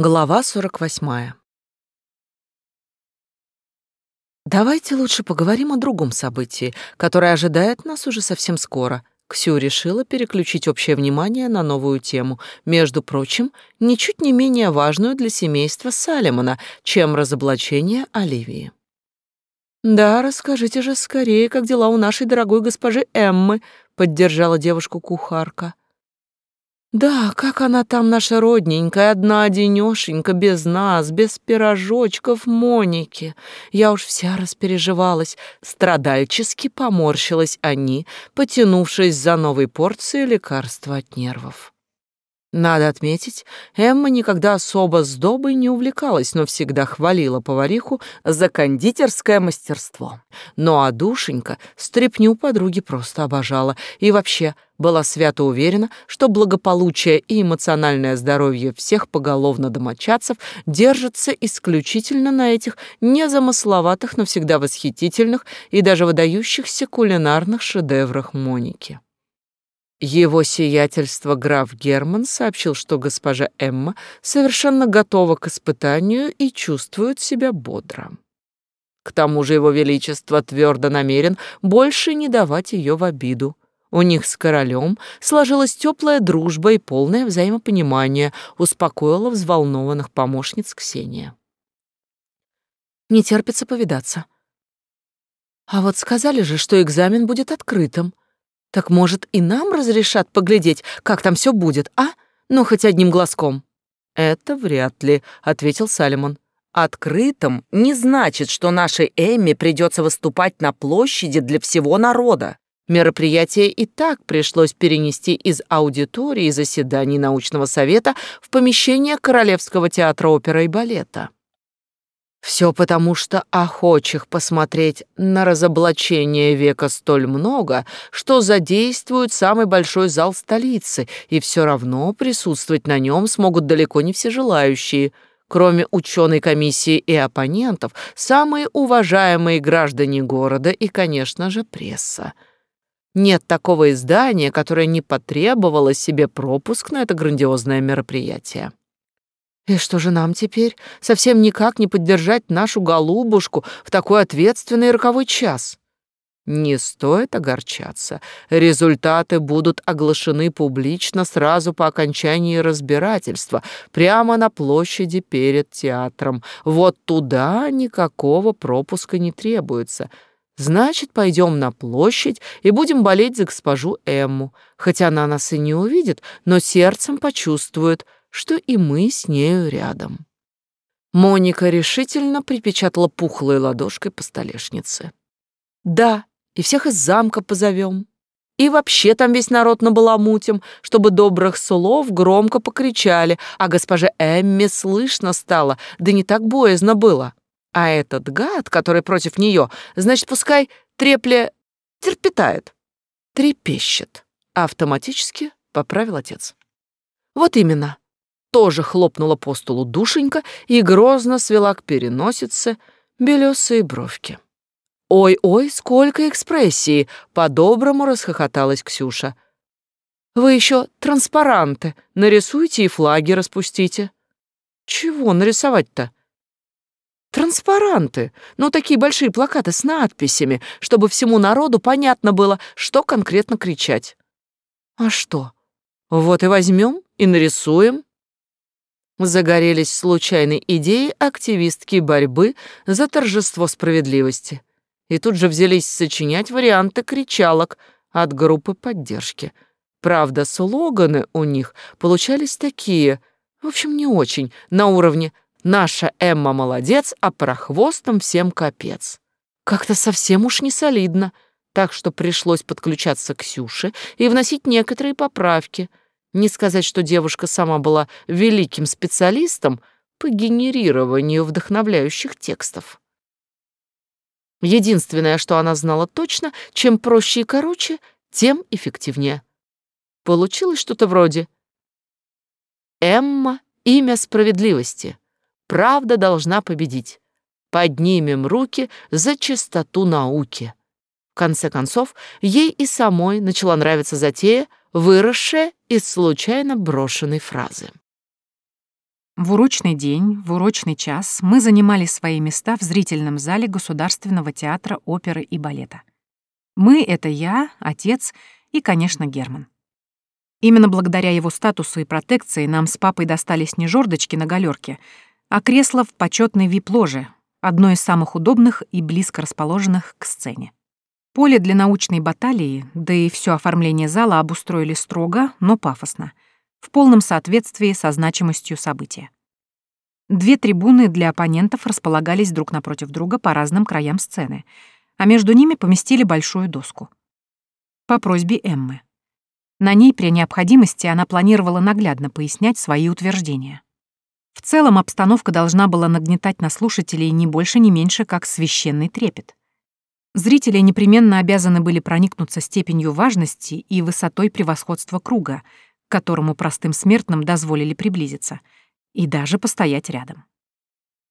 Глава 48. Давайте лучше поговорим о другом событии, которое ожидает нас уже совсем скоро. Ксю решила переключить общее внимание на новую тему, между прочим, ничуть не менее важную для семейства Салемона, чем разоблачение Оливии. «Да, расскажите же скорее, как дела у нашей дорогой госпожи Эммы», — поддержала девушку кухарка. Да, как она там наша родненькая, одна одинёшенька, без нас, без пирожочков Моники. Я уж вся распереживалась, страдальчески поморщилась они, потянувшись за новой порцией лекарства от нервов. Надо отметить, Эмма никогда особо с добой не увлекалась, но всегда хвалила повариху за кондитерское мастерство. Ну а душенька стряпню подруги просто обожала и вообще была свято уверена, что благополучие и эмоциональное здоровье всех поголовно домочадцев держатся исключительно на этих незамысловатых, но всегда восхитительных и даже выдающихся кулинарных шедеврах Моники. Его сиятельство граф Герман сообщил, что госпожа Эмма совершенно готова к испытанию и чувствует себя бодро. К тому же его величество твердо намерен больше не давать ее в обиду. У них с королем сложилась теплая дружба и полное взаимопонимание, успокоила взволнованных помощниц Ксения. Не терпится повидаться. А вот сказали же, что экзамен будет открытым. Так, может, и нам разрешат поглядеть, как там все будет, а? Ну, хоть одним глазком. Это вряд ли, ответил Салимон. Открытым не значит, что нашей Эмме придется выступать на площади для всего народа. Мероприятие и так пришлось перенести из аудитории заседаний научного совета в помещение Королевского театра оперы и балета. Все потому, что охочих посмотреть на разоблачение века столь много, что задействуют самый большой зал столицы, и все равно присутствовать на нем смогут далеко не все желающие. Кроме ученой комиссии и оппонентов, самые уважаемые граждане города и, конечно же, пресса. Нет такого издания, которое не потребовало себе пропуск на это грандиозное мероприятие. И что же нам теперь? Совсем никак не поддержать нашу голубушку в такой ответственный роковой час. Не стоит огорчаться. Результаты будут оглашены публично сразу по окончании разбирательства, прямо на площади перед театром. Вот туда никакого пропуска не требуется. Значит, пойдем на площадь и будем болеть за госпожу Эмму. Хотя она нас и не увидит, но сердцем почувствует — что и мы с нею рядом. Моника решительно припечатала пухлой ладошкой по столешнице. «Да, и всех из замка позовем. И вообще там весь народ набаламутим, чтобы добрых слов громко покричали, а госпоже Эмме слышно стало, да не так боязно было. А этот гад, который против нее, значит, пускай трепле терпетает, трепещет. Автоматически поправил отец. Вот именно тоже хлопнула по столу душенька и грозно свела к переносице белесые бровки. «Ой-ой, сколько экспрессии!» — по-доброму расхохоталась Ксюша. «Вы еще транспаранты нарисуйте и флаги распустите». «Чего нарисовать-то?» «Транспаранты. Ну, такие большие плакаты с надписями, чтобы всему народу понятно было, что конкретно кричать». «А что? Вот и возьмем и нарисуем». Загорелись случайной идеей активистки борьбы за торжество справедливости. И тут же взялись сочинять варианты кричалок от группы поддержки. Правда, слоганы у них получались такие, в общем, не очень, на уровне «Наша Эмма молодец, а прохвостом всем капец». Как-то совсем уж не солидно, так что пришлось подключаться к Ксюше и вносить некоторые поправки — не сказать, что девушка сама была великим специалистом по генерированию вдохновляющих текстов. Единственное, что она знала точно, чем проще и короче, тем эффективнее. Получилось что-то вроде «Эмма — имя справедливости. Правда должна победить. Поднимем руки за чистоту науки». В конце концов, ей и самой начала нравиться затея выросшая из случайно брошенной фразы. В урочный день, в урочный час мы занимали свои места в зрительном зале Государственного театра оперы и балета. Мы — это я, отец и, конечно, Герман. Именно благодаря его статусу и протекции нам с папой достались не жердочки на галерке, а кресло в почетной вип-ложе, одно из самых удобных и близко расположенных к сцене. Поле для научной баталии, да и все оформление зала обустроили строго, но пафосно — в полном соответствии со значимостью события. Две трибуны для оппонентов располагались друг напротив друга по разным краям сцены, а между ними поместили большую доску. По просьбе Эммы. На ней при необходимости она планировала наглядно пояснять свои утверждения. В целом обстановка должна была нагнетать на слушателей не больше, не меньше, как священный трепет. Зрители непременно обязаны были проникнуться степенью важности и высотой превосходства круга — к которому простым смертным дозволили приблизиться, и даже постоять рядом.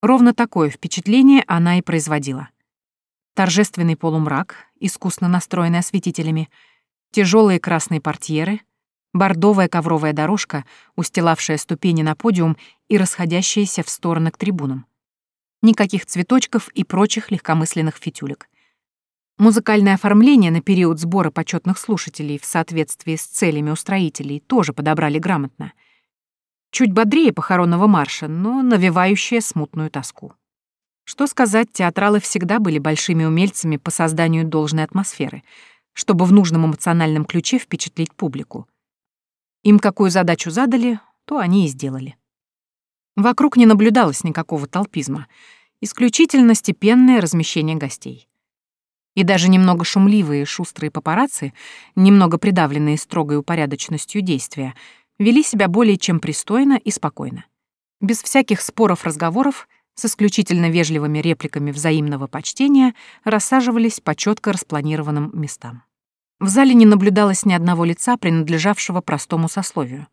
Ровно такое впечатление она и производила. Торжественный полумрак, искусно настроенный осветителями, тяжелые красные портьеры, бордовая ковровая дорожка, устилавшая ступени на подиум и расходящаяся в стороны к трибунам. Никаких цветочков и прочих легкомысленных фитюлек. Музыкальное оформление на период сбора почетных слушателей в соответствии с целями устроителей тоже подобрали грамотно. Чуть бодрее похоронного марша, но навевающее смутную тоску. Что сказать, театралы всегда были большими умельцами по созданию должной атмосферы, чтобы в нужном эмоциональном ключе впечатлить публику. Им какую задачу задали, то они и сделали. Вокруг не наблюдалось никакого толпизма, исключительно степенное размещение гостей. И даже немного шумливые шустрые папарацци, немного придавленные строгой упорядоченностью действия, вели себя более чем пристойно и спокойно. Без всяких споров-разговоров, с исключительно вежливыми репликами взаимного почтения, рассаживались по четко распланированным местам. В зале не наблюдалось ни одного лица, принадлежавшего простому сословию.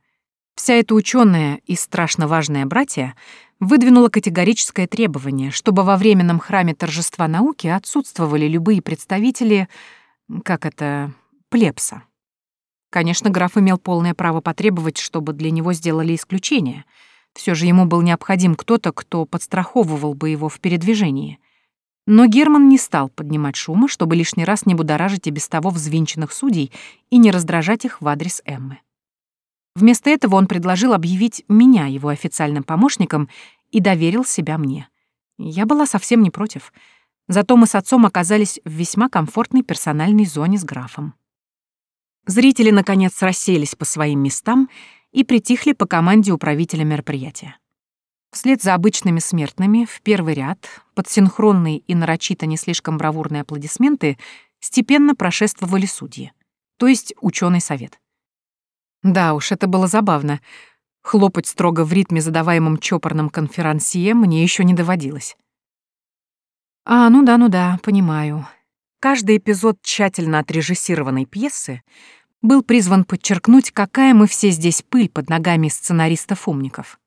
Вся эта ученая и страшно важная братья выдвинула категорическое требование, чтобы во временном храме торжества науки отсутствовали любые представители, как это, плебса. Конечно, граф имел полное право потребовать, чтобы для него сделали исключение. Все же ему был необходим кто-то, кто подстраховывал бы его в передвижении. Но Герман не стал поднимать шума, чтобы лишний раз не будоражить и без того взвинченных судей и не раздражать их в адрес Эммы. Вместо этого он предложил объявить меня его официальным помощником и доверил себя мне. Я была совсем не против. Зато мы с отцом оказались в весьма комфортной персональной зоне с графом. Зрители, наконец, расселись по своим местам и притихли по команде управителя мероприятия. Вслед за обычными смертными в первый ряд, под синхронные и нарочито не слишком бравурные аплодисменты, степенно прошествовали судьи, то есть ученый совет. Да уж, это было забавно. Хлопать строго в ритме, задаваемом чопорным конферансье, мне еще не доводилось. А, ну да, ну да, понимаю. Каждый эпизод тщательно отрежиссированной пьесы был призван подчеркнуть, какая мы все здесь пыль под ногами сценаристов-умников.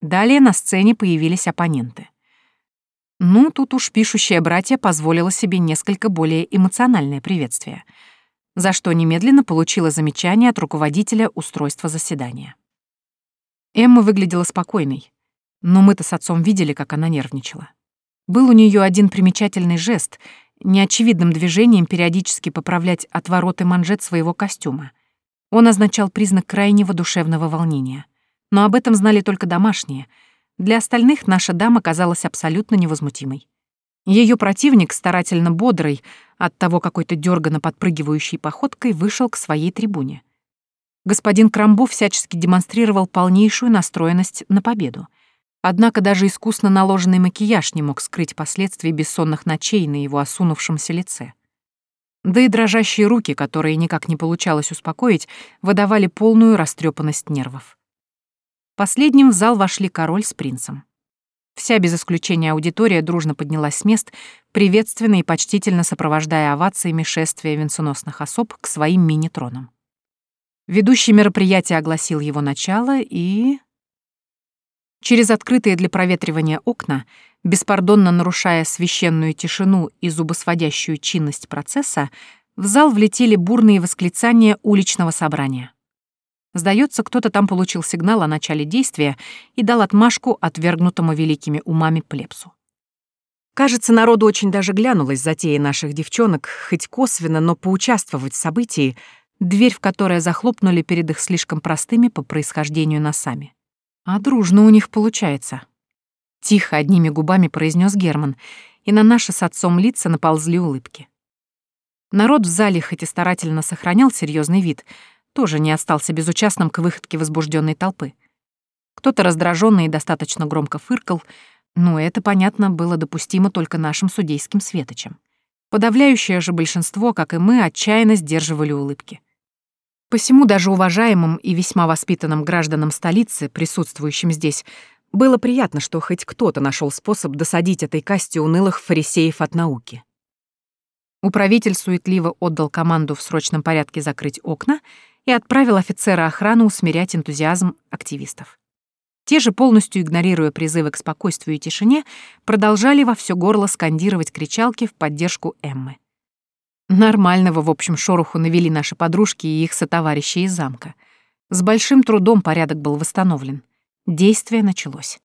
Далее на сцене появились оппоненты. Ну, тут уж пишущая братья позволила себе несколько более эмоциональное приветствие — за что немедленно получила замечание от руководителя устройства заседания. Эмма выглядела спокойной, но мы-то с отцом видели, как она нервничала. Был у нее один примечательный жест, неочевидным движением периодически поправлять отвороты манжет своего костюма. Он означал признак крайнего душевного волнения. Но об этом знали только домашние. Для остальных наша дама казалась абсолютно невозмутимой. Ее противник, старательно бодрый, от того какой-то дёрганно подпрыгивающей походкой, вышел к своей трибуне. Господин Крамбо всячески демонстрировал полнейшую настроенность на победу. Однако даже искусно наложенный макияж не мог скрыть последствий бессонных ночей на его осунувшемся лице. Да и дрожащие руки, которые никак не получалось успокоить, выдавали полную растрепанность нервов. Последним в зал вошли король с принцем. Вся без исключения аудитория дружно поднялась с мест, приветственно и почтительно сопровождая овациями шествия венценосных особ к своим мини-тронам. Ведущий мероприятие огласил его начало и... Через открытые для проветривания окна, беспардонно нарушая священную тишину и зубосводящую чинность процесса, в зал влетели бурные восклицания уличного собрания. Сдается, кто-то там получил сигнал о начале действия и дал отмашку отвергнутому великими умами плебсу. Кажется, народу очень даже глянулась затея наших девчонок, хоть косвенно, но поучаствовать в событии, дверь в которое захлопнули перед их слишком простыми по происхождению носами. А дружно у них получается. Тихо одними губами произнес Герман, и на наши с отцом лица наползли улыбки. Народ в зале хоть и старательно сохранял серьезный вид, тоже не остался безучастным к выходке возбужденной толпы. Кто-то раздраженный и достаточно громко фыркал, но это, понятно, было допустимо только нашим судейским светочам. Подавляющее же большинство, как и мы, отчаянно сдерживали улыбки. Посему даже уважаемым и весьма воспитанным гражданам столицы, присутствующим здесь, было приятно, что хоть кто-то нашел способ досадить этой касте унылых фарисеев от науки. Управитель суетливо отдал команду в срочном порядке закрыть окна и отправил офицера охраны усмирять энтузиазм активистов. Те же, полностью игнорируя призывы к спокойствию и тишине, продолжали во все горло скандировать кричалки в поддержку Эммы. Нормального, в общем, шороху навели наши подружки и их сотоварищи из замка. С большим трудом порядок был восстановлен. Действие началось.